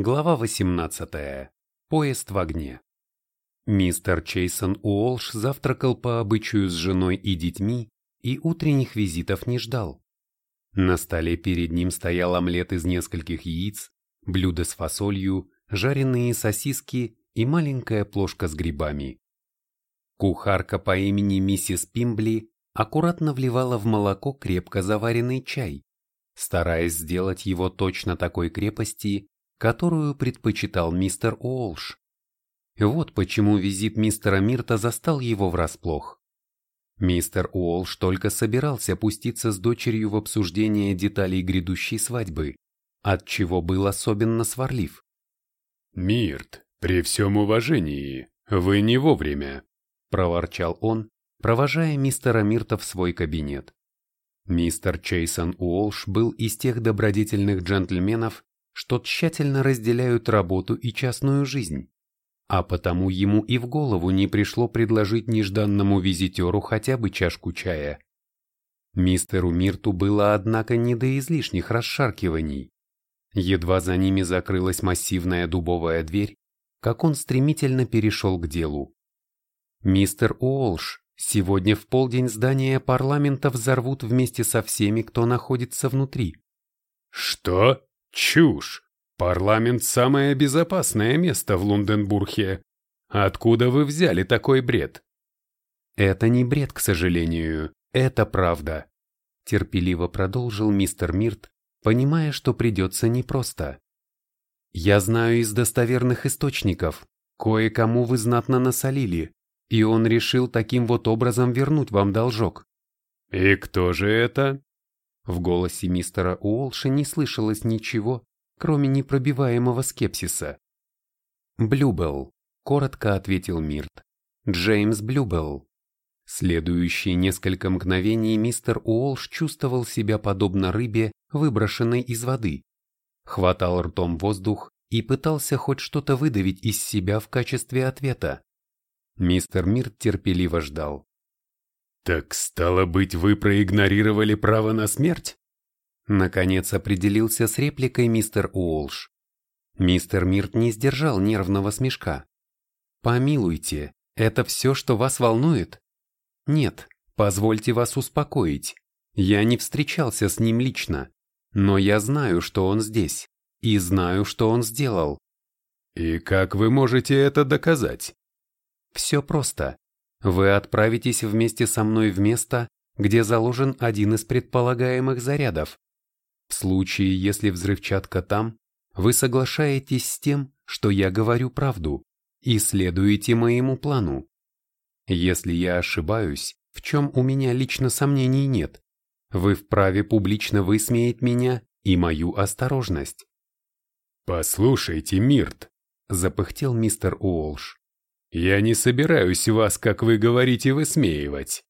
Глава 18. Поезд в огне. Мистер Чейсон Уолш завтракал по обычаю с женой и детьми и утренних визитов не ждал. На столе перед ним стоял омлет из нескольких яиц, блюдо с фасолью, жареные сосиски и маленькая плошка с грибами. Кухарка по имени миссис Пимбли аккуратно вливала в молоко крепко заваренный чай, стараясь сделать его точно такой крепости, которую предпочитал мистер Уолш. Вот почему визит мистера Мирта застал его врасплох. Мистер Уолш только собирался пуститься с дочерью в обсуждение деталей грядущей свадьбы, от чего был особенно сварлив. «Мирт, при всем уважении, вы не вовремя», – проворчал он, провожая мистера Мирта в свой кабинет. Мистер Чейсон Уолш был из тех добродетельных джентльменов, что тщательно разделяют работу и частную жизнь, а потому ему и в голову не пришло предложить нежданному визитеру хотя бы чашку чая. Мистеру Мирту было, однако, не до излишних расшаркиваний. Едва за ними закрылась массивная дубовая дверь, как он стремительно перешел к делу. «Мистер Уолш, сегодня в полдень здание парламента взорвут вместе со всеми, кто находится внутри». «Что?» Чушь! Парламент – самое безопасное место в Лунденбурге. Откуда вы взяли такой бред? Это не бред, к сожалению, это правда. Терпеливо продолжил мистер Мирт, понимая, что придется непросто. Я знаю из достоверных источников, кое-кому вы знатно насолили, и он решил таким вот образом вернуть вам должок. И кто же это? В голосе мистера Уолша не слышалось ничего, кроме непробиваемого скепсиса. «Блюбелл», — коротко ответил Мирт. «Джеймс Блюбелл». Следующие несколько мгновений мистер Уолш чувствовал себя подобно рыбе, выброшенной из воды. Хватал ртом воздух и пытался хоть что-то выдавить из себя в качестве ответа. Мистер Мирт терпеливо ждал. «Так стало быть, вы проигнорировали право на смерть?» Наконец определился с репликой мистер Уолш. Мистер Мирт не сдержал нервного смешка. «Помилуйте, это все, что вас волнует?» «Нет, позвольте вас успокоить. Я не встречался с ним лично, но я знаю, что он здесь, и знаю, что он сделал». «И как вы можете это доказать?» «Все просто. Вы отправитесь вместе со мной в место, где заложен один из предполагаемых зарядов. В случае, если взрывчатка там, вы соглашаетесь с тем, что я говорю правду, и следуете моему плану. Если я ошибаюсь, в чем у меня лично сомнений нет, вы вправе публично высмеять меня и мою осторожность. «Послушайте, Мирт», — запыхтел мистер Уолш, я не собираюсь вас, как вы говорите, высмеивать.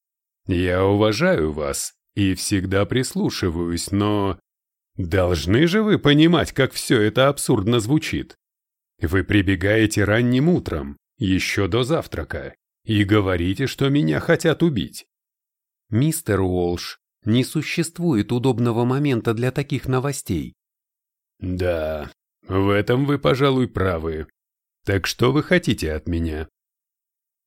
Я уважаю вас и всегда прислушиваюсь, но... Должны же вы понимать, как все это абсурдно звучит. Вы прибегаете ранним утром, еще до завтрака, и говорите, что меня хотят убить. Мистер Уолш, не существует удобного момента для таких новостей. Да, в этом вы, пожалуй, правы. Так что вы хотите от меня?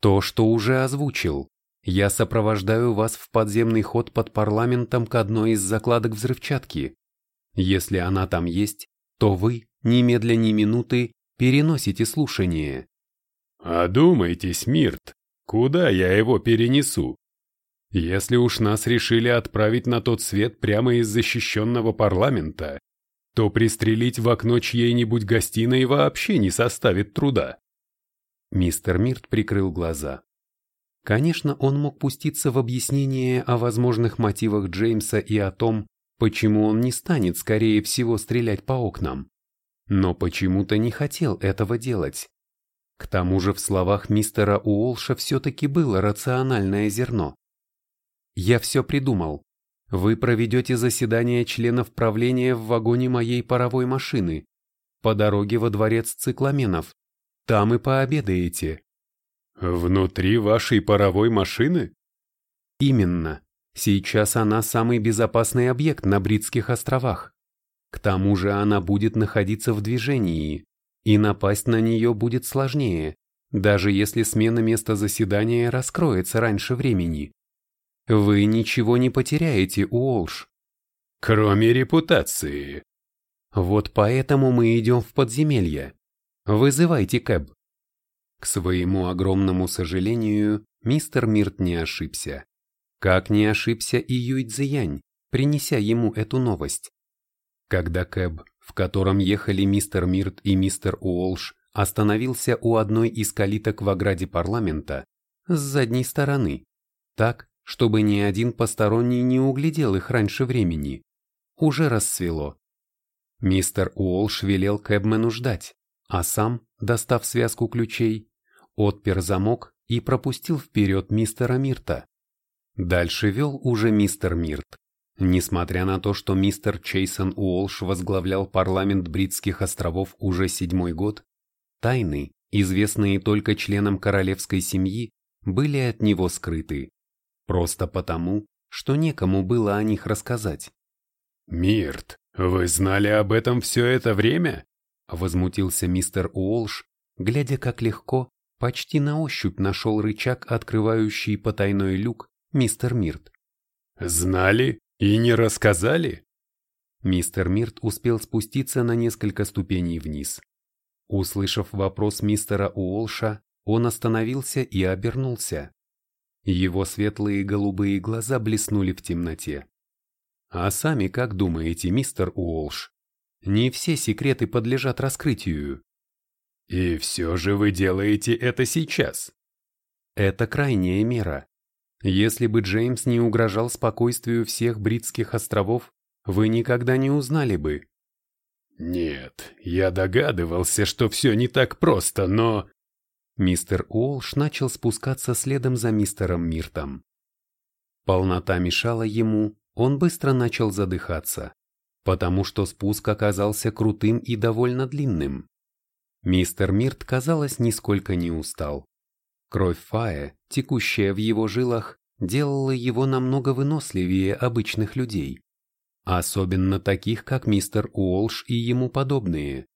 То, что уже озвучил. Я сопровождаю вас в подземный ход под парламентом к одной из закладок взрывчатки. Если она там есть, то вы, немедля ни минуты, переносите слушание. Одумайтесь, Мирт, куда я его перенесу? Если уж нас решили отправить на тот свет прямо из защищенного парламента, то пристрелить в окно чьей-нибудь гостиной вообще не составит труда. Мистер Мирт прикрыл глаза. Конечно, он мог пуститься в объяснение о возможных мотивах Джеймса и о том, почему он не станет, скорее всего, стрелять по окнам. Но почему-то не хотел этого делать. К тому же в словах мистера Уолша все-таки было рациональное зерно. «Я все придумал. Вы проведете заседание членов правления в вагоне моей паровой машины по дороге во дворец цикламенов. Там и пообедаете. Внутри вашей паровой машины? Именно. Сейчас она самый безопасный объект на Бритских островах. К тому же она будет находиться в движении, и напасть на нее будет сложнее, даже если смена места заседания раскроется раньше времени. Вы ничего не потеряете, Уолш. Кроме репутации. Вот поэтому мы идем в подземелье. Вызывайте Кэб. К своему огромному сожалению, мистер Мирт не ошибся. Как не ошибся и Юй Цзиянь, принеся ему эту новость. Когда Кэб, в котором ехали мистер Мирт и мистер Уолш, остановился у одной из калиток в ограде парламента, с задней стороны, так, чтобы ни один посторонний не углядел их раньше времени. Уже рассвело. Мистер Уолш велел Кэбмену ждать, а сам, достав связку ключей, отпер замок и пропустил вперед мистера Мирта. Дальше вел уже мистер Мирт. Несмотря на то, что мистер Чейсон Уолш возглавлял парламент Бритских островов уже седьмой год, тайны, известные только членам королевской семьи, были от него скрыты. Просто потому, что некому было о них рассказать. «Мирт, вы знали об этом все это время?» Возмутился мистер Уолш, глядя как легко, почти на ощупь нашел рычаг, открывающий потайной люк, мистер Мирт. «Знали и не рассказали?» Мистер Мирт успел спуститься на несколько ступеней вниз. Услышав вопрос мистера Уолша, он остановился и обернулся. Его светлые голубые глаза блеснули в темноте. А сами как думаете, мистер Уолш? Не все секреты подлежат раскрытию. И все же вы делаете это сейчас. Это крайняя мера. Если бы Джеймс не угрожал спокойствию всех Бритских островов, вы никогда не узнали бы. Нет, я догадывался, что все не так просто, но... Мистер Уолш начал спускаться следом за мистером Миртом. Полнота мешала ему, он быстро начал задыхаться, потому что спуск оказался крутым и довольно длинным. Мистер Мирт, казалось, нисколько не устал. Кровь Фая, текущая в его жилах, делала его намного выносливее обычных людей, особенно таких, как мистер Уолш и ему подобные.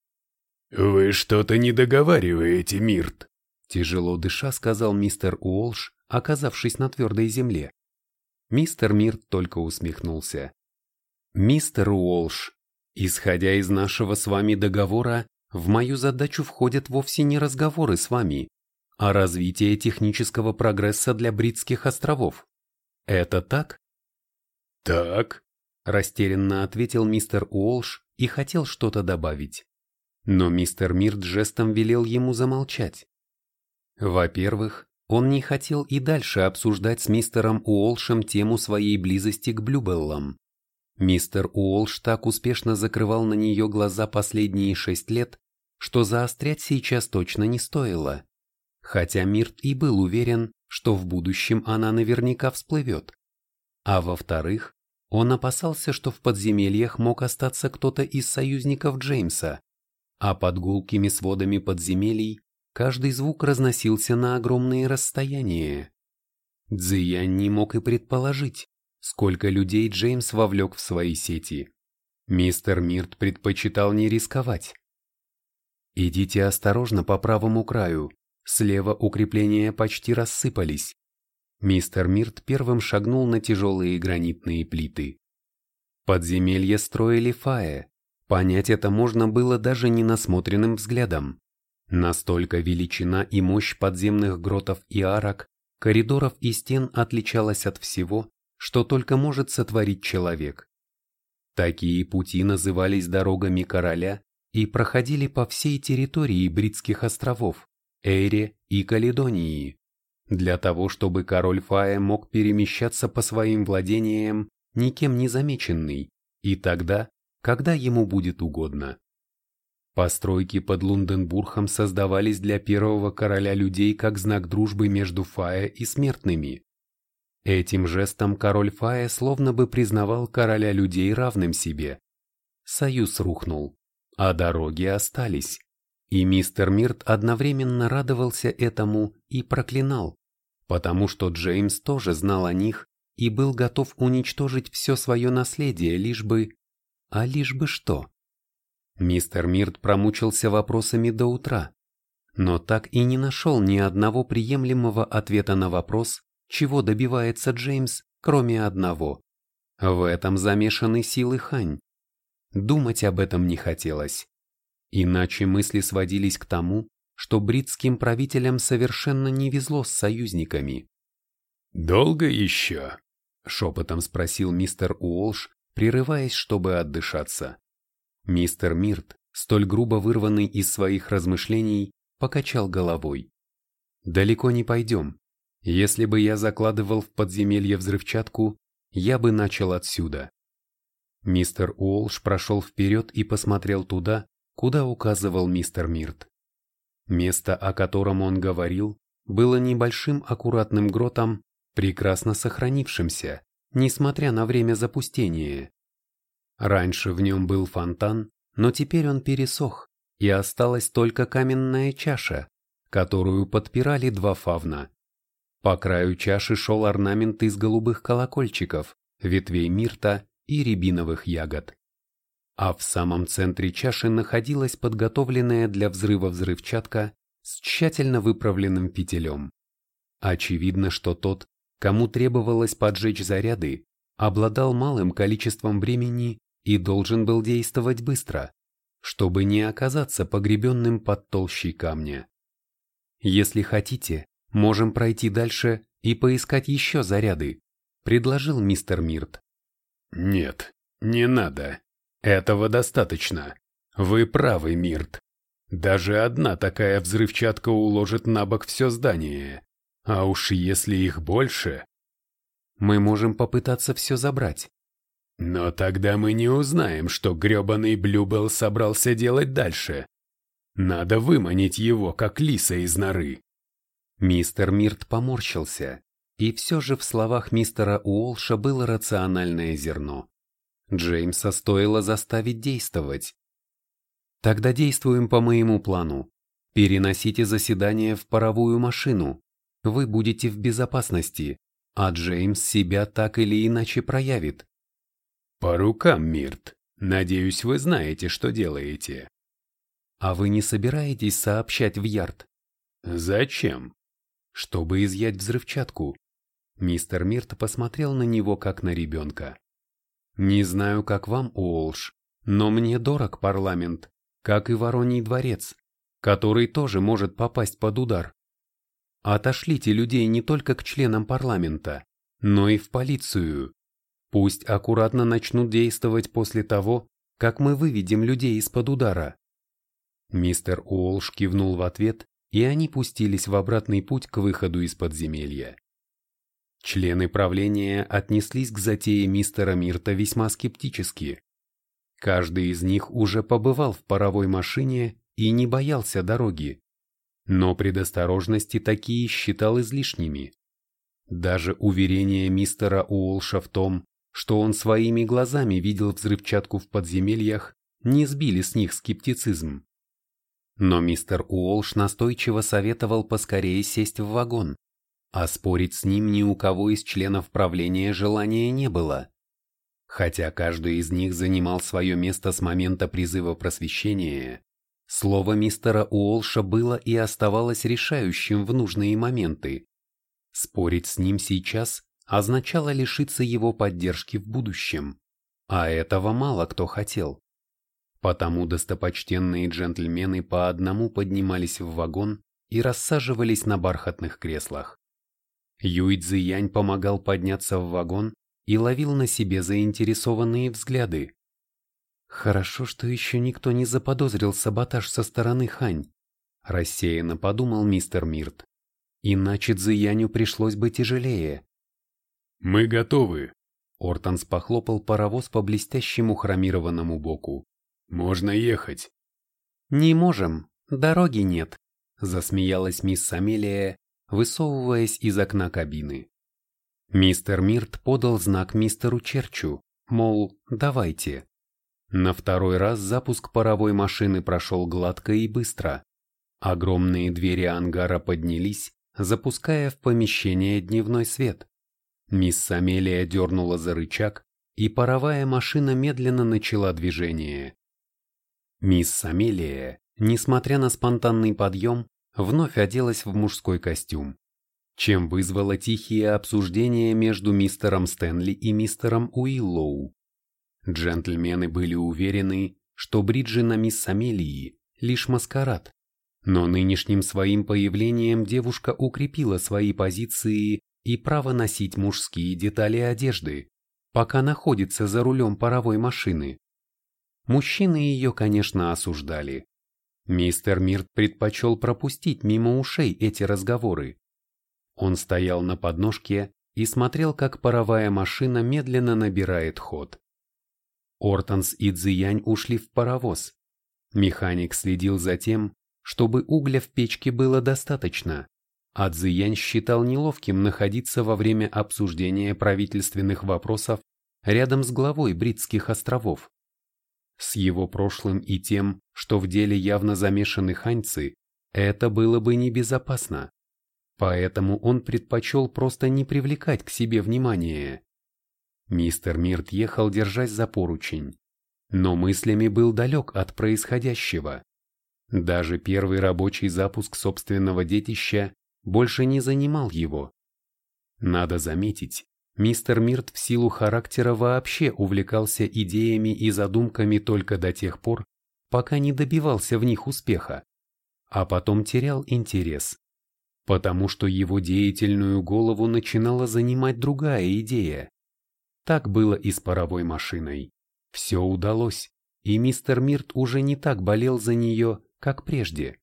«Вы что-то не договариваете, Мирт», Тяжело дыша, сказал мистер Уолш, оказавшись на твердой земле. Мистер Мирт только усмехнулся. «Мистер Уолш, исходя из нашего с вами договора, в мою задачу входят вовсе не разговоры с вами, а развитие технического прогресса для Бритских островов. Это так?» «Так», – растерянно ответил мистер Уолш и хотел что-то добавить. Но мистер Мирт жестом велел ему замолчать. Во-первых, он не хотел и дальше обсуждать с мистером Уолшем тему своей близости к Блюбеллам. Мистер Уолш так успешно закрывал на нее глаза последние шесть лет, что заострять сейчас точно не стоило. Хотя Мирт и был уверен, что в будущем она наверняка всплывет. А во-вторых, он опасался, что в подземельях мог остаться кто-то из союзников Джеймса, а под гулкими сводами подземелий Каждый звук разносился на огромные расстояния. Цзиян не мог и предположить, сколько людей Джеймс вовлек в свои сети. Мистер Мирт предпочитал не рисковать. «Идите осторожно по правому краю, слева укрепления почти рассыпались». Мистер Мирт первым шагнул на тяжелые гранитные плиты. Подземелье строили фае. Понять это можно было даже ненасмотренным взглядом. Настолько величина и мощь подземных гротов и арок, коридоров и стен отличалась от всего, что только может сотворить человек. Такие пути назывались дорогами короля и проходили по всей территории Бритских островов, Эйре и Каледонии, для того, чтобы король Фая мог перемещаться по своим владениям, никем не замеченный, и тогда, когда ему будет угодно. Постройки под Лунденбургом создавались для первого короля людей как знак дружбы между Фая и смертными. Этим жестом король Фая словно бы признавал короля людей равным себе. Союз рухнул, а дороги остались. И мистер Мирт одновременно радовался этому и проклинал, потому что Джеймс тоже знал о них и был готов уничтожить все свое наследие, лишь бы... А лишь бы что? Мистер Мирт промучился вопросами до утра, но так и не нашел ни одного приемлемого ответа на вопрос, чего добивается Джеймс, кроме одного. В этом замешаны силы Хань. Думать об этом не хотелось. Иначе мысли сводились к тому, что бритским правителям совершенно не везло с союзниками. «Долго еще?» — шепотом спросил мистер Уолш, прерываясь, чтобы отдышаться. Мистер Мирт, столь грубо вырванный из своих размышлений, покачал головой. «Далеко не пойдем. Если бы я закладывал в подземелье взрывчатку, я бы начал отсюда». Мистер Уолш прошел вперед и посмотрел туда, куда указывал мистер Мирт. Место, о котором он говорил, было небольшим аккуратным гротом, прекрасно сохранившимся, несмотря на время запустения. Раньше в нем был фонтан, но теперь он пересох, и осталась только каменная чаша, которую подпирали два фавна. По краю чаши шел орнамент из голубых колокольчиков, ветвей мирта и рябиновых ягод. А в самом центре чаши находилась подготовленная для взрыва взрывчатка с тщательно выправленным петелем. Очевидно, что тот, кому требовалось поджечь заряды, обладал малым количеством времени и должен был действовать быстро, чтобы не оказаться погребенным под толщей камня. Если хотите, можем пройти дальше и поискать еще заряды, предложил мистер Мирт. Нет, не надо, этого достаточно. Вы правы, Мирт. Даже одна такая взрывчатка уложит на бок все здание. А уж если их больше... Мы можем попытаться все забрать. Но тогда мы не узнаем, что грёбаный Блюбелл собрался делать дальше. Надо выманить его, как лиса из норы. Мистер Мирт поморщился, и все же в словах мистера Уолша было рациональное зерно. Джеймса стоило заставить действовать. Тогда действуем по моему плану. Переносите заседание в паровую машину. Вы будете в безопасности, а Джеймс себя так или иначе проявит. По рукам, Мирт. Надеюсь, вы знаете, что делаете. А вы не собираетесь сообщать в Ярд? Зачем? Чтобы изъять взрывчатку. Мистер Мирт посмотрел на него, как на ребенка. Не знаю, как вам, Уолш, но мне дорог парламент, как и Вороний дворец, который тоже может попасть под удар. Отошлите людей не только к членам парламента, но и в полицию. Пусть аккуратно начнут действовать после того, как мы выведем людей из-под удара. Мистер Уолш кивнул в ответ, и они пустились в обратный путь к выходу из подземелья. Члены правления отнеслись к затее мистера Мирта весьма скептически. Каждый из них уже побывал в паровой машине и не боялся дороги. Но предосторожности такие считал излишними. Даже уверение мистера Уолша в том, что он своими глазами видел взрывчатку в подземельях, не сбили с них скептицизм. Но мистер Уолш настойчиво советовал поскорее сесть в вагон, а спорить с ним ни у кого из членов правления желания не было. Хотя каждый из них занимал свое место с момента призыва просвещения, слово мистера Уолша было и оставалось решающим в нужные моменты. Спорить с ним сейчас означало лишиться его поддержки в будущем, а этого мало кто хотел. Потому достопочтенные джентльмены по одному поднимались в вагон и рассаживались на бархатных креслах. Юй Цзиянь помогал подняться в вагон и ловил на себе заинтересованные взгляды. Хорошо, что еще никто не заподозрил саботаж со стороны Хань, рассеянно подумал мистер Мирт. Иначе Цзияню пришлось бы тяжелее. «Мы готовы», — Ортонс похлопал паровоз по блестящему хромированному боку. «Можно ехать». «Не можем, дороги нет», — засмеялась мисс Амелия, высовываясь из окна кабины. Мистер Мирт подал знак мистеру Черчу, мол, давайте. На второй раз запуск паровой машины прошел гладко и быстро. Огромные двери ангара поднялись, запуская в помещение дневной свет. Мисс Амелия дернула за рычаг, и паровая машина медленно начала движение. Мисс Амелия, несмотря на спонтанный подъем, вновь оделась в мужской костюм, чем вызвало тихие обсуждения между мистером Стэнли и мистером Уиллоу. Джентльмены были уверены, что бриджи на мисс Амелии – лишь маскарад, но нынешним своим появлением девушка укрепила свои позиции и право носить мужские детали одежды, пока находится за рулем паровой машины. Мужчины ее, конечно, осуждали. Мистер Мирт предпочел пропустить мимо ушей эти разговоры. Он стоял на подножке и смотрел, как паровая машина медленно набирает ход. Ортонс и Цзиянь ушли в паровоз. Механик следил за тем, чтобы угля в печке было достаточно, а Цзиянь считал неловким находиться во время обсуждения правительственных вопросов рядом с главой Бритских островов. С его прошлым и тем, что в деле явно замешаны ханьцы, это было бы небезопасно. Поэтому он предпочел просто не привлекать к себе внимания. Мистер Мирт ехал, держась за поручень, но мыслями был далек от происходящего. Даже первый рабочий запуск собственного детища больше не занимал его. Надо заметить, мистер Мирт в силу характера вообще увлекался идеями и задумками только до тех пор, пока не добивался в них успеха, а потом терял интерес, потому что его деятельную голову начинала занимать другая идея. Так было и с паровой машиной. Все удалось, и мистер Мирт уже не так болел за нее, как прежде.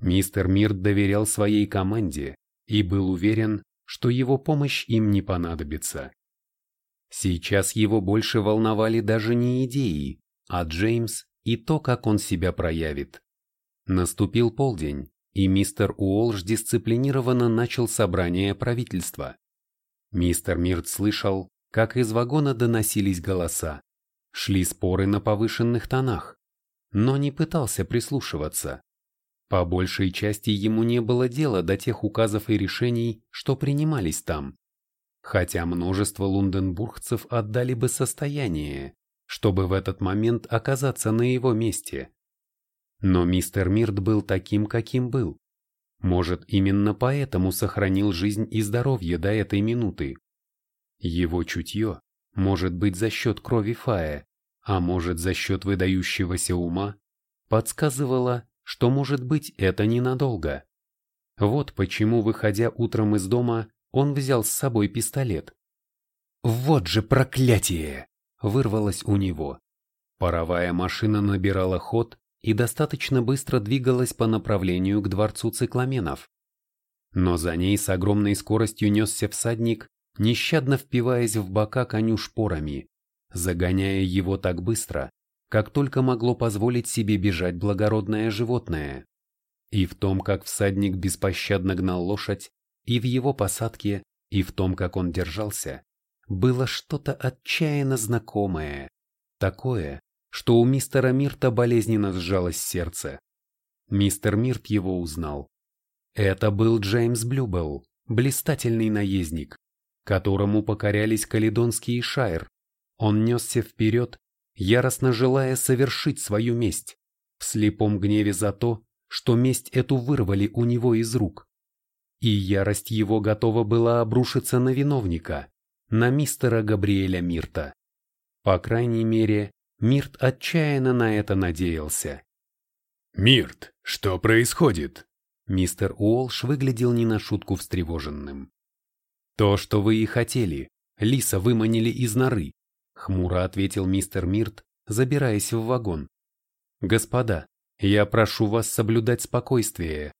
Мистер Мирт доверял своей команде и был уверен, что его помощь им не понадобится. Сейчас его больше волновали даже не идеи, а Джеймс и то, как он себя проявит. Наступил полдень, и мистер Уолш дисциплинированно начал собрание правительства. Мистер Мирт слышал, как из вагона доносились голоса. Шли споры на повышенных тонах, но не пытался прислушиваться. По большей части ему не было дела до тех указов и решений, что принимались там. Хотя множество лунденбургцев отдали бы состояние, чтобы в этот момент оказаться на его месте. Но мистер Мирт был таким, каким был. Может, именно поэтому сохранил жизнь и здоровье до этой минуты. Его чутье, может быть за счет крови Фая, а может за счет выдающегося ума, подсказывало, что может быть это ненадолго. Вот почему, выходя утром из дома, он взял с собой пистолет. «Вот же проклятие!» – вырвалось у него. Паровая машина набирала ход и достаточно быстро двигалась по направлению к дворцу цикламенов. Но за ней с огромной скоростью несся всадник, нещадно впиваясь в бока коню шпорами загоняя его так быстро, как только могло позволить себе бежать благородное животное. И в том, как всадник беспощадно гнал лошадь, и в его посадке, и в том, как он держался, было что-то отчаянно знакомое, такое, что у мистера Мирта болезненно сжалось сердце. Мистер Мирт его узнал. Это был Джеймс Блюбелл, блистательный наездник, которому покорялись Каледонский Шайр, он несся вперед, яростно желая совершить свою месть, в слепом гневе за то, что месть эту вырвали у него из рук. И ярость его готова была обрушиться на виновника, на мистера Габриэля Мирта. По крайней мере, Мирт отчаянно на это надеялся. «Мирт, что происходит?» Мистер Уолш выглядел не на шутку встревоженным. «То, что вы и хотели. Лиса выманили из норы. Хмуро ответил мистер Мирт, забираясь в вагон. Господа, я прошу вас соблюдать спокойствие.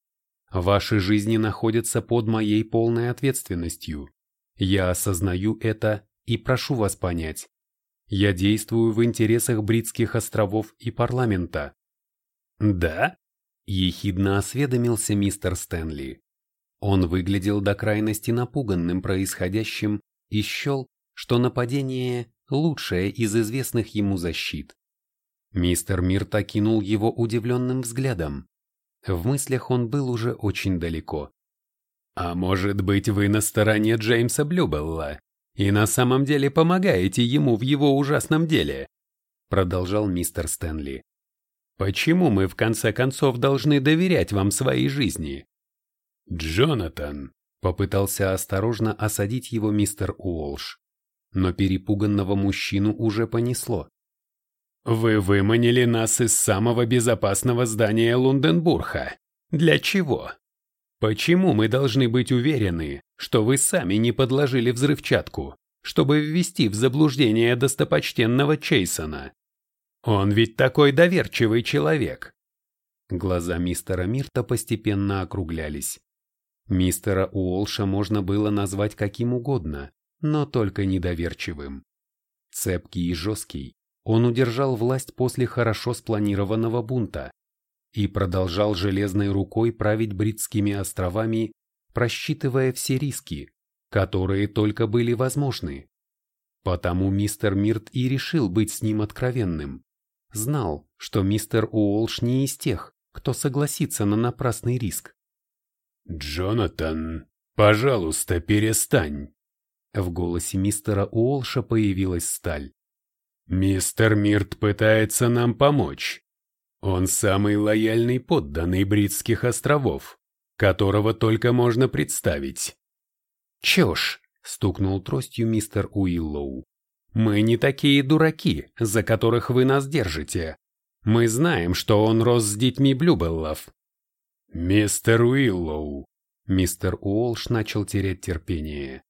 Ваши жизни находятся под моей полной ответственностью. Я осознаю это и прошу вас понять. Я действую в интересах Бритских островов и парламента. Да? Ехидно осведомился мистер Стэнли. Он выглядел до крайности напуганным происходящим и счел, что нападение лучшая из известных ему защит. Мистер Мирт окинул его удивленным взглядом. В мыслях он был уже очень далеко. «А может быть, вы на стороне Джеймса Блюбелла и на самом деле помогаете ему в его ужасном деле?» Продолжал мистер Стэнли. Почему мы в конце концов должны доверять вам своей жизни? Джонатан, попытался осторожно осадить его мистер Уолш, но перепуганного мужчину уже понесло. Вы выманили нас из самого безопасного здания Лунденбурга. Для чего? Почему мы должны быть уверены, что вы сами не подложили взрывчатку, чтобы ввести в заблуждение достопочтенного Чейсона? Он ведь такой доверчивый человек. Глаза мистера Мирта постепенно округлялись. Мистера Уолша можно было назвать каким угодно, но только недоверчивым. Цепкий и жесткий, он удержал власть после хорошо спланированного бунта, и продолжал железной рукой править Бритскими островами, просчитывая все риски, которые только были возможны. Потому мистер Мирт и решил быть с ним откровенным. Знал, что мистер Уолш не из тех, кто согласится на напрасный риск. «Джонатан, пожалуйста, перестань!» В голосе мистера Уолша появилась сталь. «Мистер Мирт пытается нам помочь. Он самый лояльный подданный Бритских островов, которого только можно представить. «Чушь!» — стукнул тростью мистер Уиллоу. «Мы не такие дураки, за которых вы нас держите. Мы знаем, что он рос с детьми Блюбеллов». «Мистер Уиллоу!» Мистер Уолш начал терять терпение.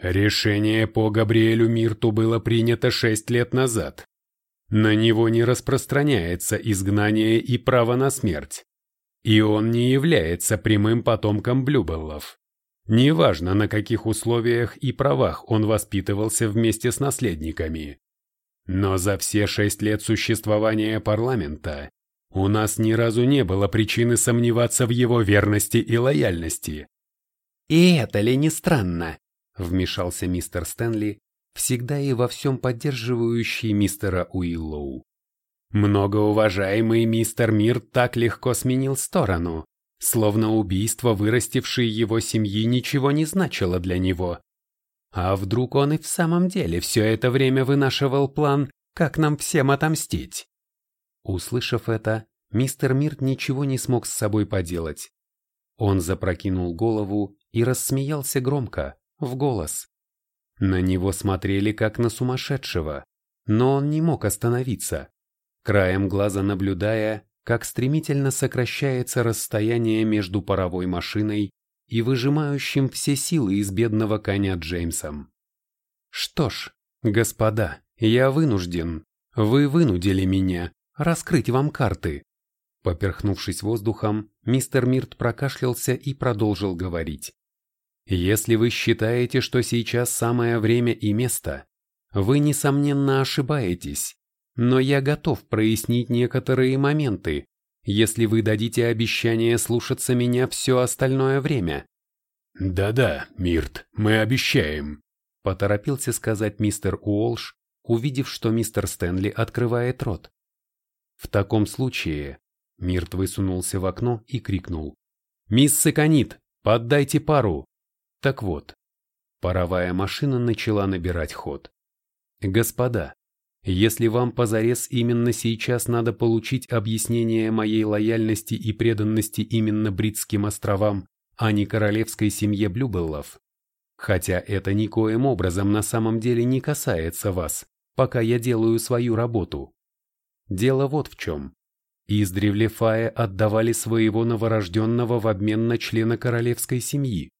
«Решение по Габриэлю Мирту было принято шесть лет назад. На него не распространяется изгнание и право на смерть. И он не является прямым потомком Блюбеллов. Неважно, на каких условиях и правах он воспитывался вместе с наследниками. Но за все шесть лет существования парламента у нас ни разу не было причины сомневаться в его верности и лояльности. «И это ли не странно?» – вмешался мистер Стэнли, всегда и во всем поддерживающий мистера Уиллоу. Многоуважаемый мистер Мир так легко сменил сторону, словно убийство вырастившей его семьи ничего не значило для него. А вдруг он и в самом деле все это время вынашивал план, как нам всем отомстить? Услышав это, мистер Мирт ничего не смог с собой поделать. Он запрокинул голову и рассмеялся громко, в голос. На него смотрели как на сумасшедшего, но он не мог остановиться, краем глаза наблюдая, как стремительно сокращается расстояние между паровой машиной и выжимающим все силы из бедного коня Джеймсом. Что ж, господа, я вынужден, вы вынудили меня раскрыть вам карты. Поперхнувшись воздухом, мистер Мирт прокашлялся и продолжил говорить. Если вы считаете, что сейчас самое время и место, вы, несомненно, ошибаетесь, но я готов прояснить некоторые моменты, если вы дадите обещание слушаться меня все остальное время. «Да-да, Мирт, мы обещаем», — поторопился сказать мистер Уолш, увидев, что мистер Стэнли открывает рот. В таком случае Мирт высунулся в окно и крикнул. «Мисс Саканит, поддайте пару!» Так вот, паровая машина начала набирать ход. Господа, если вам позарез именно сейчас надо получить объяснение моей лояльности и преданности именно Бритским островам, а не королевской семье Блюбеллов, хотя это никоим образом на самом деле не касается вас, пока я делаю свою работу. Дело вот в чем. Издревле Фая отдавали своего новорожденного в обмен на члена королевской семьи.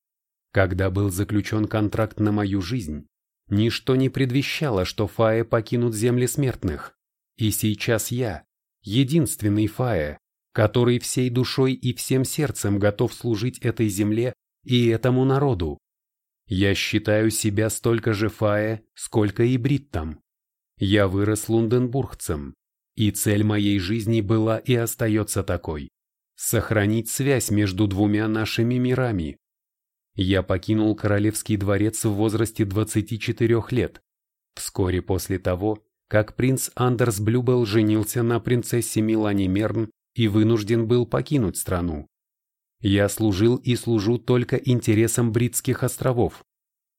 Когда был заключен контракт на мою жизнь, ничто не предвещало, что Фаe покинут земли смертных. И сейчас я, единственный Фаe, который всей душой и всем сердцем готов служить этой земле и этому народу. Я считаю себя столько же Фаe, сколько и Бриттом. Я вырос лунденбургцем, и цель моей жизни была и остается такой – сохранить связь между двумя нашими мирами. Я покинул королевский дворец в возрасте 24 лет, вскоре после того, как принц Андерс Блюбел женился на принцессе Милане Мерн и вынужден был покинуть страну. Я служил и служу только интересам Бритских островов.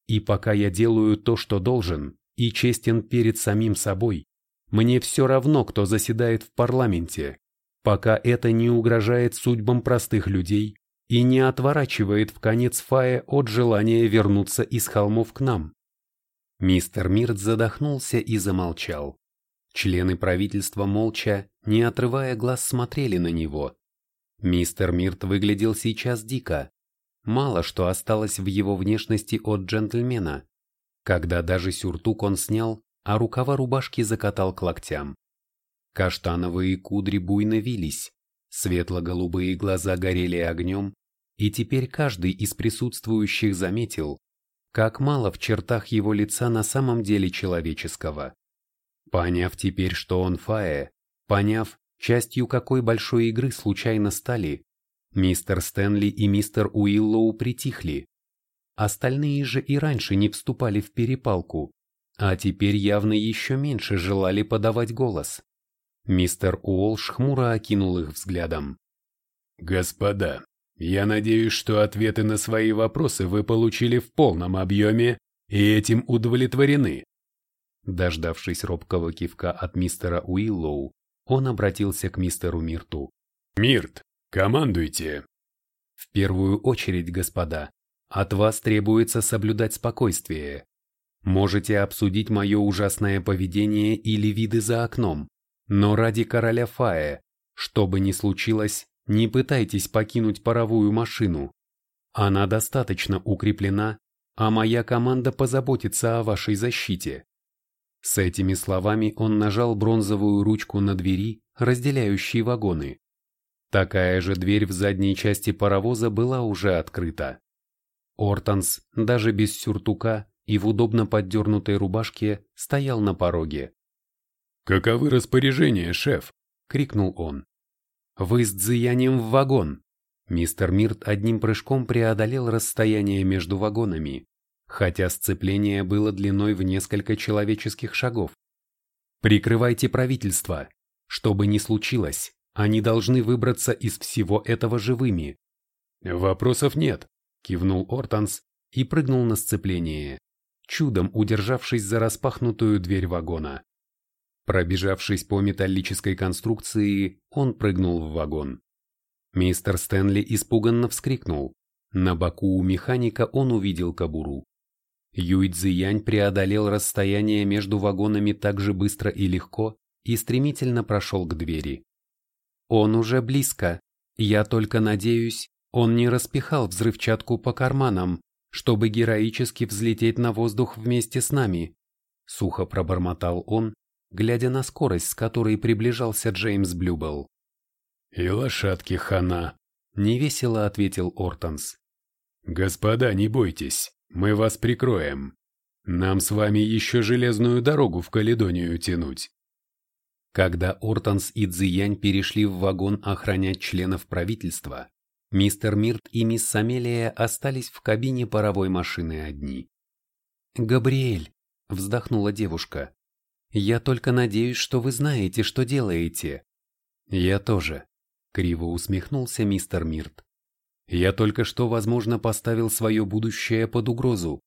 И пока я делаю то, что должен, и честен перед самим собой, мне все равно, кто заседает в парламенте, пока это не угрожает судьбам простых людей и не отворачивает в конец Фая от желания вернуться из холмов к нам. Мистер Мирт задохнулся и замолчал. Члены правительства молча, не отрывая глаз, смотрели на него. Мистер Мирт выглядел сейчас дико. Мало что осталось в его внешности от джентльмена, когда даже сюртук он снял, а рукава рубашки закатал к локтям. Каштановые кудри буйно вились, светло-голубые глаза горели огнем, и теперь каждый из присутствующих заметил, как мало в чертах его лица на самом деле человеческого. Поняв теперь, что он Фае, поняв, частью какой большой игры случайно стали, мистер Стэнли и мистер Уиллоу притихли. Остальные же и раньше не вступали в перепалку, а теперь явно еще меньше желали подавать голос. Мистер Уолш хмуро окинул их взглядом. «Господа, я надеюсь, что ответы на свои вопросы вы получили в полном объеме и этим удовлетворены». Дождавшись робкого кивка от мистера Уиллоу, он обратился к мистеру Мирту. «Мирт, командуйте!» «В первую очередь, господа, от вас требуется соблюдать спокойствие. Можете обсудить мое ужасное поведение или виды за окном, но ради короля Фая, что бы ни случилось, не пытайтесь покинуть паровую машину. Она достаточно укреплена, а моя команда позаботится о вашей защите. С этими словами он нажал бронзовую ручку на двери, разделяющей вагоны. Такая же дверь в задней части паровоза была уже открыта. Ортонс, даже без сюртука и в удобно поддернутой рубашке, стоял на пороге. «Каковы распоряжения, шеф?» — крикнул он. «Вы с Дзиянием в вагон!» Мистер Мирт одним прыжком преодолел расстояние между вагонами, хотя сцепление было длиной в несколько человеческих шагов. «Прикрывайте правительство! Что бы ни случилось, они должны выбраться из всего этого живыми!» «Вопросов нет!» — кивнул Ортанс и прыгнул на сцепление, чудом удержавшись за распахнутую дверь вагона. Пробежавшись по металлической конструкции, он прыгнул в вагон. Мистер Стэнли испуганно вскрикнул. На боку у механика он увидел кобуру. Юй Цзиянь преодолел расстояние между вагонами так же быстро и легко и стремительно прошел к двери. Он уже близко. Я только надеюсь, он не распихал взрывчатку по карманам, чтобы героически взлететь на воздух вместе с нами. Сухо пробормотал он, глядя на скорость, с которой приближался Джеймс Блюбелл. «И лошадки хана», — невесело ответил Ортонс. «Господа, не бойтесь, мы вас прикроем. Нам с вами еще железную дорогу в Каледонию тянуть». Когда Ортонс и Цзиянь перешли в вагон охранять членов правительства, мистер Мирт и мисс Самелия остались в кабине паровой машины одни. «Габриэль», — вздохнула девушка, я только надеюсь, что вы знаете, что делаете. Я тоже. Криво усмехнулся мистер Мирт. Я только что, возможно, поставил свое будущее под угрозу.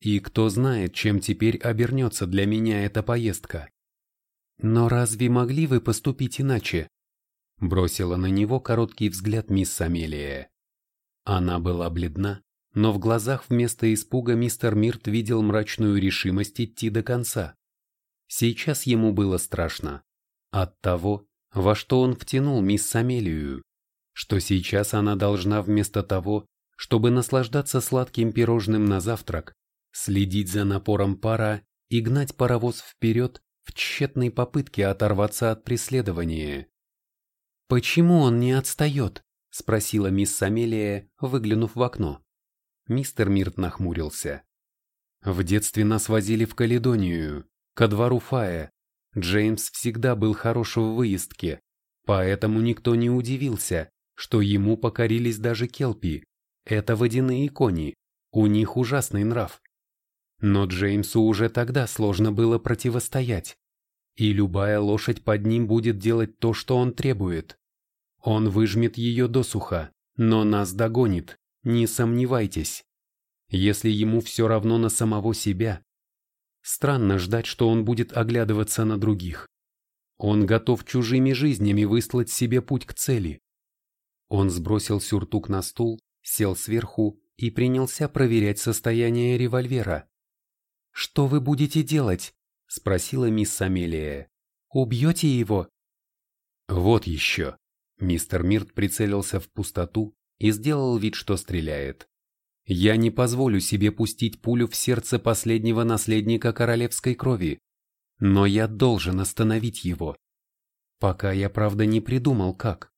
И кто знает, чем теперь обернется для меня эта поездка. Но разве могли вы поступить иначе? Бросила на него короткий взгляд мисс Амелия. Она была бледна, но в глазах вместо испуга мистер Мирт видел мрачную решимость идти до конца. Сейчас ему было страшно. От того, во что он втянул мисс Амелию, что сейчас она должна вместо того, чтобы наслаждаться сладким пирожным на завтрак, следить за напором пара и гнать паровоз вперед в тщетной попытке оторваться от преследования. «Почему он не отстает?» – спросила мисс Амелия, выглянув в окно. Мистер Мирт нахмурился. «В детстве нас возили в Каледонию ко двору Фая. Джеймс всегда был хорош в выездке, поэтому никто не удивился, что ему покорились даже келпи. Это водяные кони, у них ужасный нрав. Но Джеймсу уже тогда сложно было противостоять, и любая лошадь под ним будет делать то, что он требует. Он выжмет ее досуха, но нас догонит, не сомневайтесь. Если ему все равно на самого себя, Странно ждать, что он будет оглядываться на других. Он готов чужими жизнями выслать себе путь к цели. Он сбросил сюртук на стул, сел сверху и принялся проверять состояние револьвера. «Что вы будете делать?» – спросила мисс Амелия. «Убьете его?» «Вот еще!» Мистер Мирт прицелился в пустоту и сделал вид, что стреляет. «Я не позволю себе пустить пулю в сердце последнего наследника королевской крови, но я должен остановить его. Пока я, правда, не придумал, как.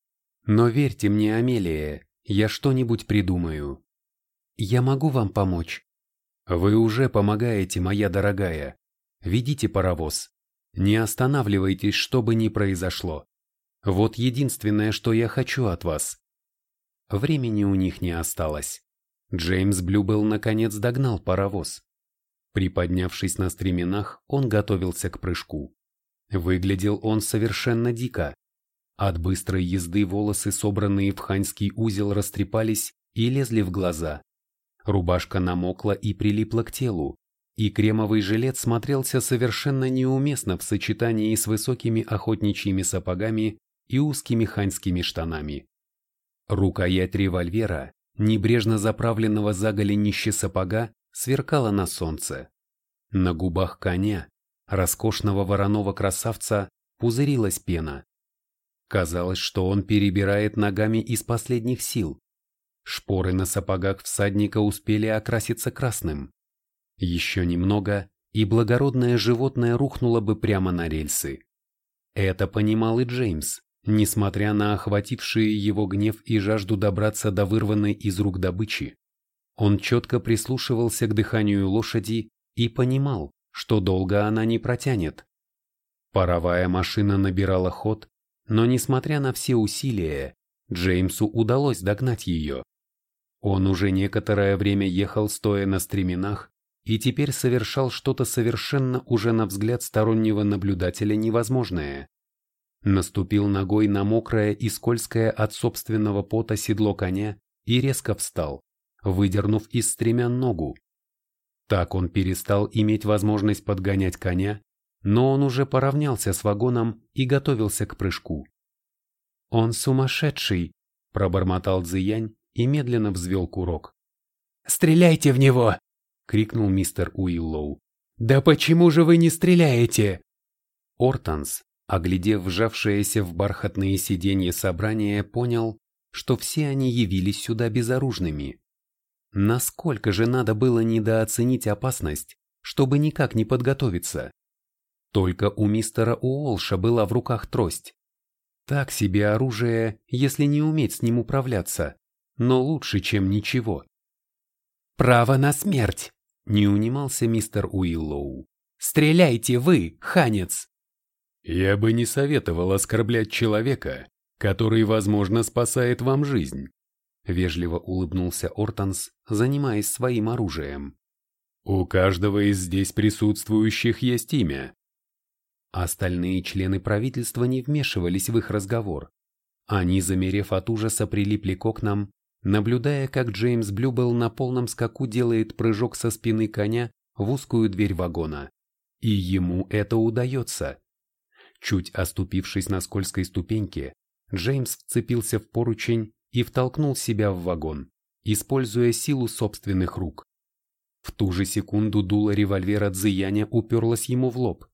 Но верьте мне, Амелия, я что-нибудь придумаю. Я могу вам помочь. Вы уже помогаете, моя дорогая. Ведите паровоз. Не останавливайтесь, что бы ни произошло. Вот единственное, что я хочу от вас. Времени у них не осталось. Джеймс Блюбелл наконец догнал паровоз. Приподнявшись на стременах, он готовился к прыжку. Выглядел он совершенно дико. От быстрой езды волосы, собранные в ханьский узел, растрепались и лезли в глаза. Рубашка намокла и прилипла к телу, и кремовый жилет смотрелся совершенно неуместно в сочетании с высокими охотничьими сапогами и узкими ханьскими штанами. Рукоять револьвера, небрежно заправленного за голенище сапога, сверкала на солнце. На губах коня, роскошного вороного красавца, пузырилась пена. Казалось, что он перебирает ногами из последних сил. Шпоры на сапогах всадника успели окраситься красным. Еще немного, и благородное животное рухнуло бы прямо на рельсы. Это понимал и Джеймс, несмотря на охватившие его гнев и жажду добраться до вырванной из рук добычи. Он четко прислушивался к дыханию лошади и понимал, что долго она не протянет. Паровая машина набирала ход, но несмотря на все усилия, Джеймсу удалось догнать ее. Он уже некоторое время ехал стоя на стременах и теперь совершал что-то совершенно уже на взгляд стороннего наблюдателя невозможное. Наступил ногой на мокрое и скользкое от собственного пота седло коня и резко встал, выдернув из стремян ногу. Так он перестал иметь возможность подгонять коня но он уже поравнялся с вагоном и готовился к прыжку. «Он сумасшедший!» – пробормотал Цзиянь и медленно взвел курок. «Стреляйте в него!» – крикнул мистер Уиллоу. «Да почему же вы не стреляете?» Ортонс, оглядев вжавшееся в бархатные сиденья собрание, понял, что все они явились сюда безоружными. Насколько же надо было недооценить опасность, чтобы никак не подготовиться? Только у мистера Уолша была в руках трость. Так себе оружие, если не уметь с ним управляться, но лучше, чем ничего. «Право на смерть!» – не унимался мистер Уиллоу. «Стреляйте вы, ханец!» «Я бы не советовал оскорблять человека, который, возможно, спасает вам жизнь», – вежливо улыбнулся Ортонс, занимаясь своим оружием. «У каждого из здесь присутствующих есть имя, Остальные члены правительства не вмешивались в их разговор. Они, замерев от ужаса, прилипли к окнам, наблюдая, как Джеймс Блюбелл на полном скаку делает прыжок со спины коня в узкую дверь вагона. И ему это удается. Чуть оступившись на скользкой ступеньке, Джеймс вцепился в поручень и втолкнул себя в вагон, используя силу собственных рук. В ту же секунду дуло револьвера Цзияня уперлось ему в лоб.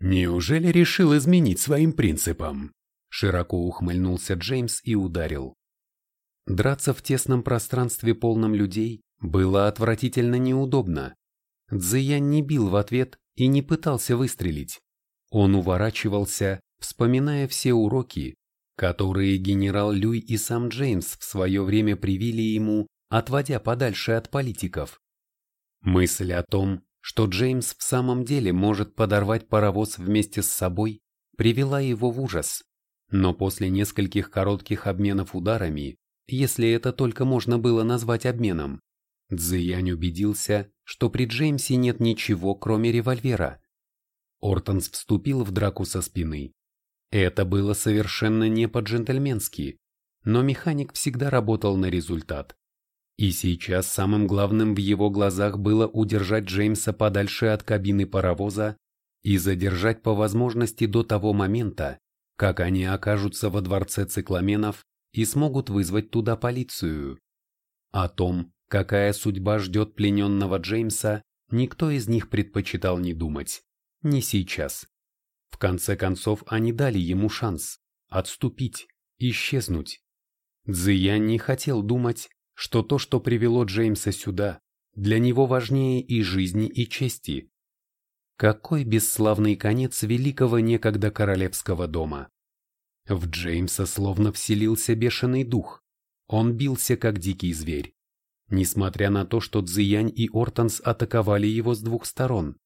«Неужели решил изменить своим принципам?» Широко ухмыльнулся Джеймс и ударил. Драться в тесном пространстве полном людей было отвратительно неудобно. Цзиян не бил в ответ и не пытался выстрелить. Он уворачивался, вспоминая все уроки, которые генерал Люй и сам Джеймс в свое время привили ему, отводя подальше от политиков. Мысль о том, что Джеймс в самом деле может подорвать паровоз вместе с собой, привела его в ужас. Но после нескольких коротких обменов ударами, если это только можно было назвать обменом, Цзиянь убедился, что при Джеймсе нет ничего, кроме револьвера. Ортонс вступил в драку со спины. Это было совершенно не по-джентльменски, но механик всегда работал на результат. И сейчас самым главным в его глазах было удержать Джеймса подальше от кабины паровоза, и задержать по возможности до того момента, как они окажутся во дворце цикламенов и смогут вызвать туда полицию. О том, какая судьба ждет плененного Джеймса, никто из них предпочитал не думать. Не сейчас. В конце концов, они дали ему шанс отступить, исчезнуть. Цзиян не хотел думать, что то, что привело Джеймса сюда, для него важнее и жизни, и чести. Какой бесславный конец великого некогда королевского дома. В Джеймса словно вселился бешеный дух. Он бился, как дикий зверь. Несмотря на то, что Цзиянь и Ортонс атаковали его с двух сторон.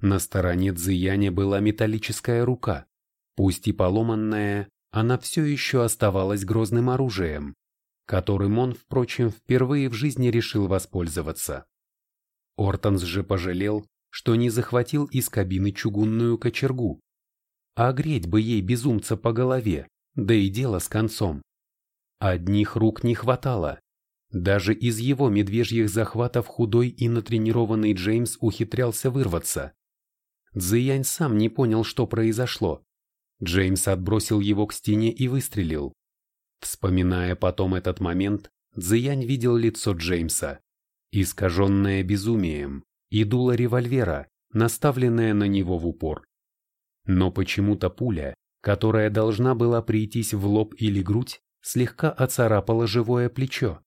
На стороне Цзияня была металлическая рука. Пусть и поломанная, она все еще оставалась грозным оружием, которым он, впрочем, впервые в жизни решил воспользоваться. Ортонс же пожалел, что не захватил из кабины чугунную кочергу. А греть бы ей безумца по голове, да и дело с концом. Одних рук не хватало. Даже из его медвежьих захватов худой и натренированный Джеймс ухитрялся вырваться. Цзиянь сам не понял, что произошло. Джеймс отбросил его к стене и выстрелил. Вспоминая потом этот момент, Цзиянь видел лицо Джеймса, искаженное безумием, и дуло револьвера, наставленное на него в упор. Но почему-то пуля, которая должна была прийтись в лоб или грудь, слегка оцарапала живое плечо.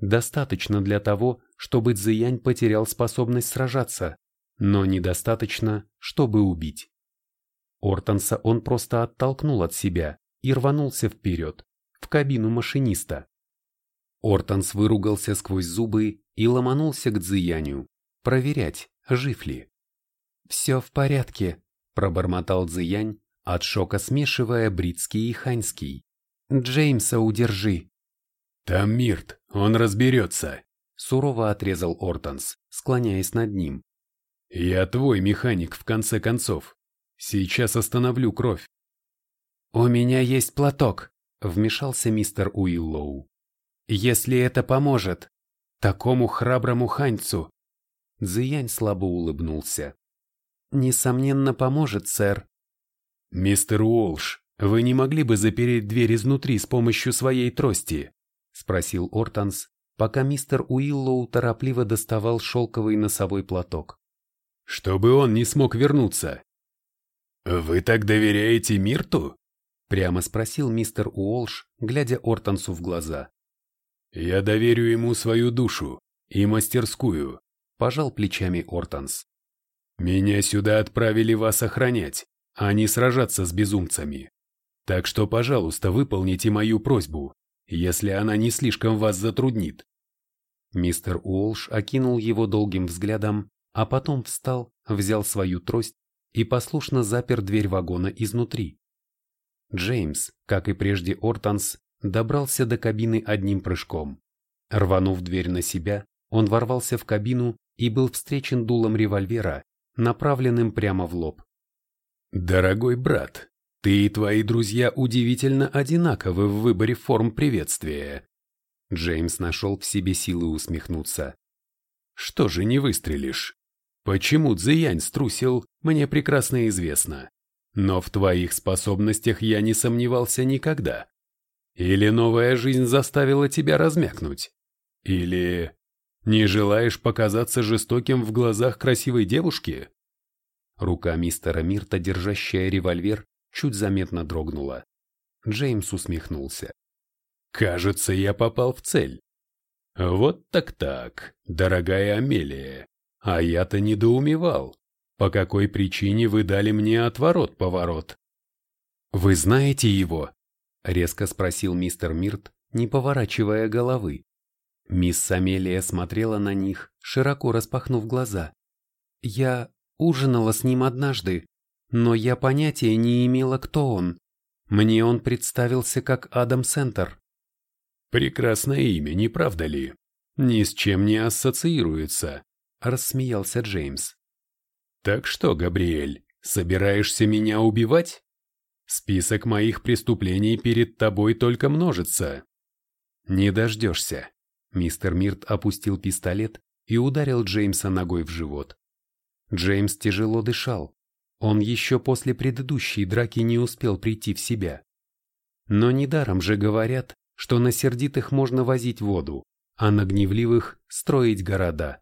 Достаточно для того, чтобы Цзиянь потерял способность сражаться, но недостаточно, чтобы убить. Ортонса он просто оттолкнул от себя и рванулся вперед, в кабину машиниста. Ортонс выругался сквозь зубы и ломанулся к Цзияню, проверять, жив ли. «Все в порядке», – пробормотал Цзиянь, от шока смешивая бритский и ханьский. «Джеймса удержи». «Там Мирт, он разберется», – сурово отрезал Ортонс, склоняясь над ним. «Я твой механик, в конце концов. Сейчас остановлю кровь». «У меня есть платок», — вмешался мистер Уиллоу. «Если это поможет, такому храброму ханьцу». Цзиянь слабо улыбнулся. «Несомненно, поможет, сэр». «Мистер Уолш, вы не могли бы запереть дверь изнутри с помощью своей трости?» — спросил Ортанс, пока мистер Уиллоу торопливо доставал шелковый носовой платок чтобы он не смог вернуться. «Вы так доверяете Мирту?» — прямо спросил мистер Уолш, глядя Ортонсу в глаза. «Я доверю ему свою душу и мастерскую», — пожал плечами Ортонс. «Меня сюда отправили вас охранять, а не сражаться с безумцами. Так что, пожалуйста, выполните мою просьбу, если она не слишком вас затруднит». Мистер Уолш окинул его долгим взглядом а потом встал, взял свою трость и послушно запер дверь вагона изнутри. Джеймс, как и прежде Ортанс, добрался до кабины одним прыжком. Рванув дверь на себя, он ворвался в кабину и был встречен дулом револьвера, направленным прямо в лоб. «Дорогой брат, ты и твои друзья удивительно одинаковы в выборе форм приветствия». Джеймс нашел в себе силы усмехнуться. «Что же не выстрелишь?» Почему Цзиянь струсил, мне прекрасно известно. Но в твоих способностях я не сомневался никогда. Или новая жизнь заставила тебя размякнуть? Или не желаешь показаться жестоким в глазах красивой девушки? Рука мистера Мирта, держащая револьвер, чуть заметно дрогнула. Джеймс усмехнулся. «Кажется, я попал в цель. Вот так-так, дорогая Амелия. А я-то недоумевал, по какой причине вы дали мне отворот-поворот. «Вы знаете его?» — резко спросил мистер Мирт, не поворачивая головы. Мисс Самелия смотрела на них, широко распахнув глаза. «Я ужинала с ним однажды, но я понятия не имела, кто он. Мне он представился как Адам Сентер». «Прекрасное имя, не правда ли? Ни с чем не ассоциируется», – рассмеялся Джеймс. «Так что, Габриэль, собираешься меня убивать? Список моих преступлений перед тобой только множится». «Не дождешься». Мистер Мирт опустил пистолет и ударил Джеймса ногой в живот. Джеймс тяжело дышал. Он еще после предыдущей драки не успел прийти в себя. Но недаром же говорят, что на сердитых можно возить воду, а на гневливых – строить города.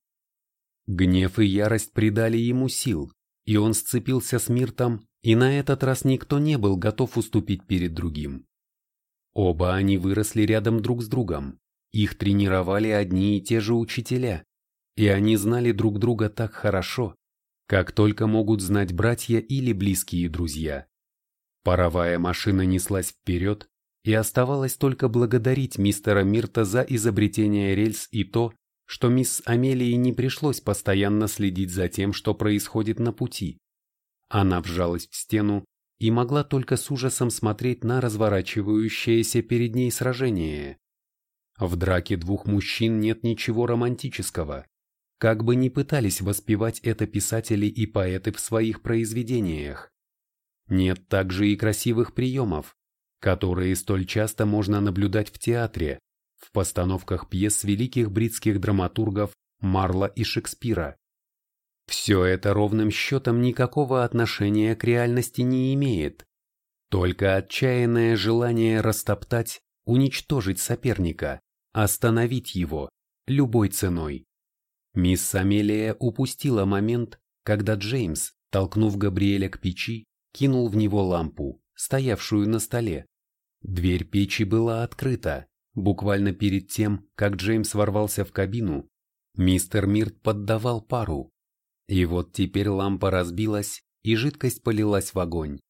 Гнев и ярость придали ему сил, и он сцепился с Миртом, и на этот раз никто не был готов уступить перед другим. Оба они выросли рядом друг с другом, их тренировали одни и те же учителя, и они знали друг друга так хорошо, как только могут знать братья или близкие друзья. Паровая машина неслась вперед, и оставалось только благодарить мистера Мирта за изобретение рельс и то, что мисс Амелии не пришлось постоянно следить за тем, что происходит на пути. Она вжалась в стену и могла только с ужасом смотреть на разворачивающееся перед ней сражение. В драке двух мужчин нет ничего романтического, как бы ни пытались воспевать это писатели и поэты в своих произведениях. Нет также и красивых приемов, которые столь часто можно наблюдать в театре, в постановках пьес великих бритских драматургов Марла и Шекспира. Все это ровным счетом никакого отношения к реальности не имеет, только отчаянное желание растоптать, уничтожить соперника, остановить его, любой ценой. Мисс Амелия упустила момент, когда Джеймс, толкнув Габриэля к печи, кинул в него лампу, стоявшую на столе. Дверь печи была открыта, Буквально перед тем, как Джеймс ворвался в кабину, мистер Мирт поддавал пару. И вот теперь лампа разбилась, и жидкость полилась в огонь.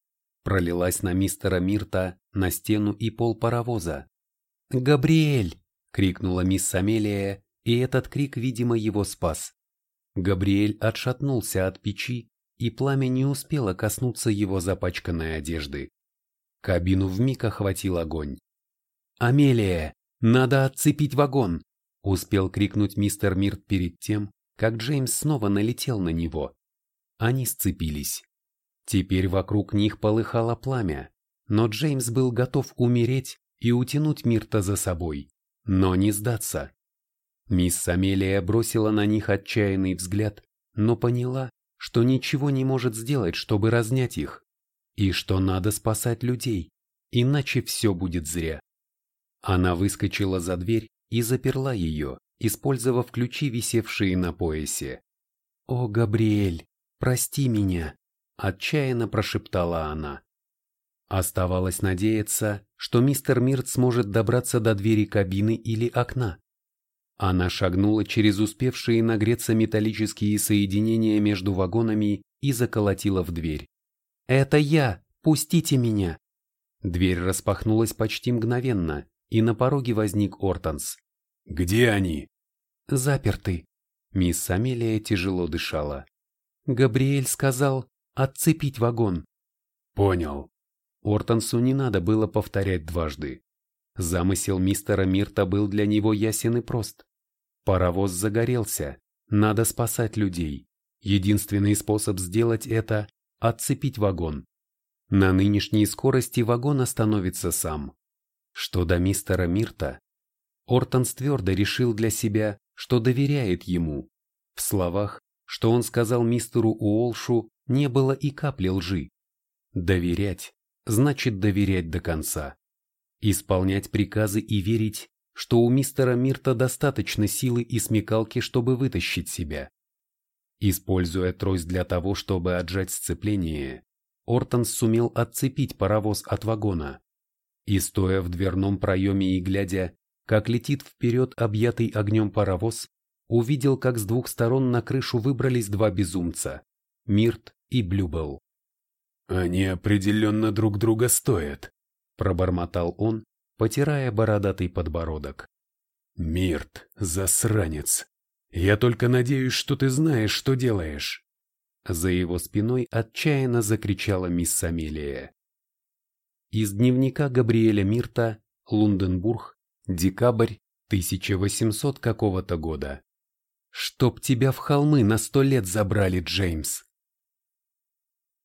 Пролилась на мистера Мирта, на стену и пол паровоза. «Габриэль!» — крикнула мисс Амелия, и этот крик, видимо, его спас. Габриэль отшатнулся от печи, и пламя не успело коснуться его запачканной одежды. Кабину вмиг охватил огонь. «Амелия, надо отцепить вагон!» – успел крикнуть мистер Мирт перед тем, как Джеймс снова налетел на него. Они сцепились. Теперь вокруг них полыхало пламя, но Джеймс был готов умереть и утянуть Мирта за собой, но не сдаться. Мисс Амелия бросила на них отчаянный взгляд, но поняла, что ничего не может сделать, чтобы разнять их, и что надо спасать людей, иначе все будет зря. Она выскочила за дверь и заперла ее, использовав ключи, висевшие на поясе. «О, Габриэль, прости меня!» – отчаянно прошептала она. Оставалось надеяться, что мистер Мирт сможет добраться до двери кабины или окна. Она шагнула через успевшие нагреться металлические соединения между вагонами и заколотила в дверь. «Это я! Пустите меня!» Дверь распахнулась почти мгновенно, и на пороге возник Ортонс. «Где они?» «Заперты». Мисс Амелия тяжело дышала. Габриэль сказал отцепить вагон. «Понял». Ортонсу не надо было повторять дважды. Замысел мистера Мирта был для него ясен и прост. Паровоз загорелся, надо спасать людей. Единственный способ сделать это – отцепить вагон. На нынешней скорости вагон остановится сам. Что до мистера Мирта, Ортонс твердо решил для себя, что доверяет ему. В словах, что он сказал мистеру Уолшу, не было и капли лжи. Доверять значит доверять до конца. Исполнять приказы и верить, что у мистера Мирта достаточно силы и смекалки, чтобы вытащить себя. Используя трость для того, чтобы отжать сцепление, Ортонс сумел отцепить паровоз от вагона. И стоя в дверном проеме и глядя, как летит вперед объятый огнем паровоз, увидел, как с двух сторон на крышу выбрались два безумца – Мирт и Блюбел. «Они определенно друг друга стоят», – пробормотал он, потирая бородатый подбородок. «Мирт, засранец! Я только надеюсь, что ты знаешь, что делаешь!» За его спиной отчаянно закричала мисс Амелия. Из дневника Габриэля Мирта, Лунденбург, декабрь 1800 какого-то года. «Чтоб тебя в холмы на сто лет забрали, Джеймс!»